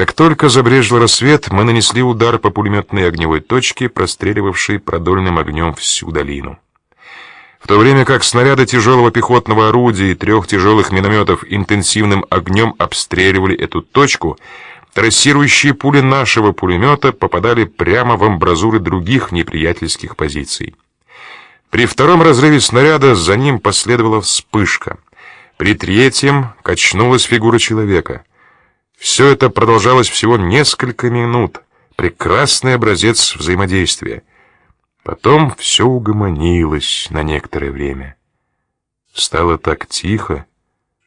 Как только забрежил рассвет, мы нанесли удар по пулеметной огневой точке, простреливавшей продольным огнем всю долину. В то время как снаряды тяжелого пехотного орудия и трех тяжелых минометов интенсивным огнем обстреливали эту точку, трассирующие пули нашего пулемета попадали прямо в амбразуры других неприятельских позиций. При втором разрыве снаряда за ним последовала вспышка. При третьем качнулась фигура человека. Все это продолжалось всего несколько минут. Прекрасный образец взаимодействия. Потом все угомонилось на некоторое время. Стало так тихо,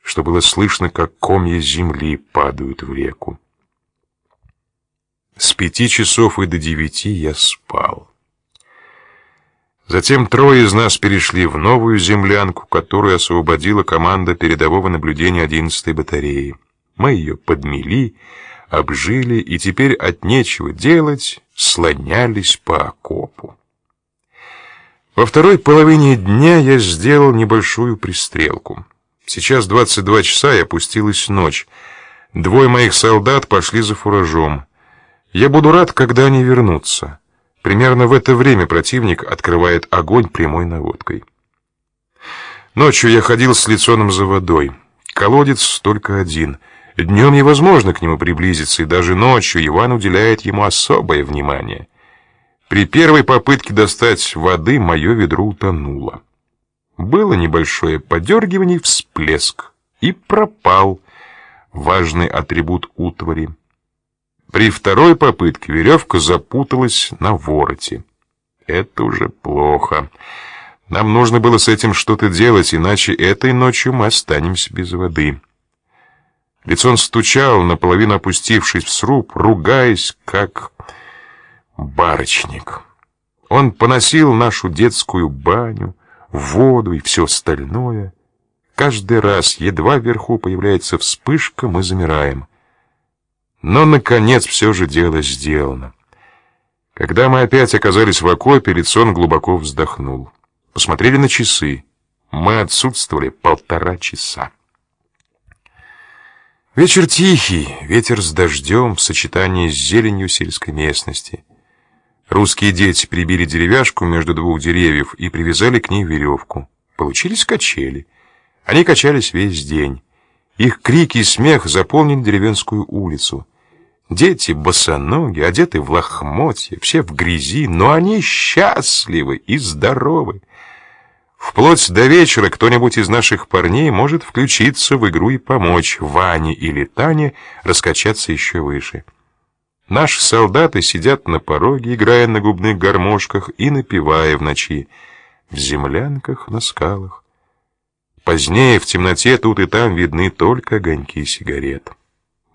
что было слышно, как комья земли падают в реку. С пяти часов и до девяти я спал. Затем трое из нас перешли в новую землянку, которую освободила команда передового наблюдения 11-й батареи. Мы ее подмели, обжили и теперь от нечего делать слонялись по окопу. Во второй половине дня я сделал небольшую пристрелку. Сейчас 22 часа и опустилась ночь. Двое моих солдат пошли за фуражом. Я буду рад, когда они вернутся. Примерно в это время противник открывает огонь прямой наводкой. Ночью я ходил с лицоном за водой. Колодец только один — Днем невозможно к нему приблизиться, и даже ночью Иван уделяет ему особое внимание. При первой попытке достать воды мое ведро утонуло. Было небольшое подергивание, всплеск, и пропал важный атрибут утвари. При второй попытке веревка запуталась на вороте. Это уже плохо. Нам нужно было с этим что-то делать, иначе этой ночью мы останемся без воды. Ведь он стучал, наполовину опустившись в сруб, ругаясь, как барочник. Он поносил нашу детскую баню, воду и все остальное. Каждый раз, едва вверху появляется вспышка, мы замираем. Но, наконец, все же дело сделано. Когда мы опять оказались в окопе, Лицон глубоко вздохнул. Посмотрели на часы. Мы отсутствовали полтора часа. Вечер тихий, ветер с дождем в сочетании с зеленью сельской местности. Русские дети прибили деревяшку между двух деревьев и привязали к ней веревку. Получились качели. Они качались весь день. Их крики и смех заполнили деревенскую улицу. Дети босоноги, одеты в лохмотья, все в грязи, но они счастливы и здоровы. Вплоть до вечера кто-нибудь из наших парней может включиться в игру и помочь Ване или Тане раскачаться еще выше. Наши солдаты сидят на пороге, играя на губных гармошках и напевая в ночи, в землянках, на скалах. Позднее в темноте тут и там видны только огоньки сигарет.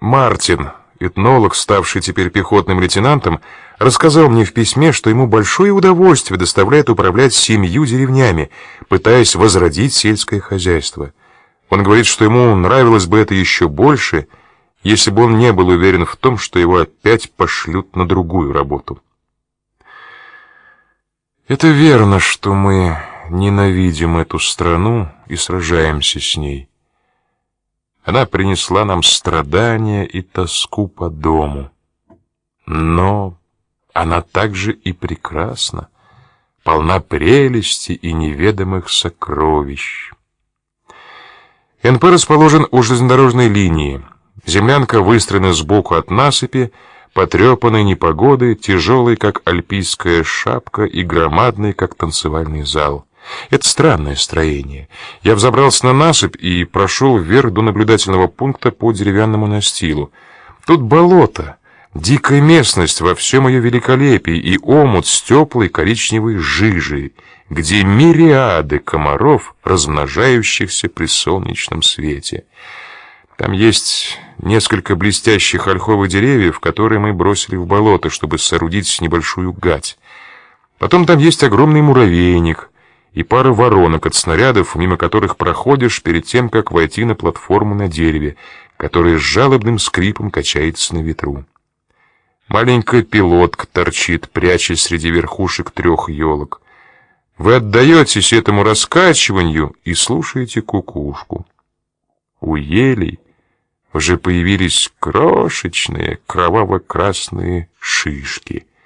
Мартин, этнолог, ставший теперь пехотным лейтенантом, рассказал мне в письме, что ему большое удовольствие доставляет управлять семью деревнями, пытаясь возродить сельское хозяйство. Он говорит, что ему нравилось бы это еще больше, если бы он не был уверен в том, что его опять пошлют на другую работу. Это верно, что мы ненавидим эту страну и сражаемся с ней. Она принесла нам страдания и тоску по дому. Но она также и прекрасна, полна прелести и неведомых сокровищ. НП расположен у железнодорожной линии. Землянка выстроена сбоку от насыпи, потрепанной непогодой, тяжелой, как альпийская шапка, и громадной, как танцевальный зал. Это странное строение. Я взобрался на насыпь и прошел вверх до наблюдательного пункта по деревянному настилу. Тут болото, Дикая местность во всем ее великолепии и омут с теплой коричневой жижей, где мириады комаров, размножающихся при солнечном свете. Там есть несколько блестящих ольховых деревьев, которые мы бросили в болото, чтобы соорудить небольшую гать. Потом там есть огромный муравейник и пара воронок от снарядов, мимо которых проходишь перед тем, как войти на платформу на дереве, которая с жалобным скрипом качается на ветру. Маленькая пилотка торчит, прячась среди верхушек трех елок. Вы отдаетесь этому раскачиванию и слушаете кукушку. У елей уже появились крошечные кроваво-красные шишки —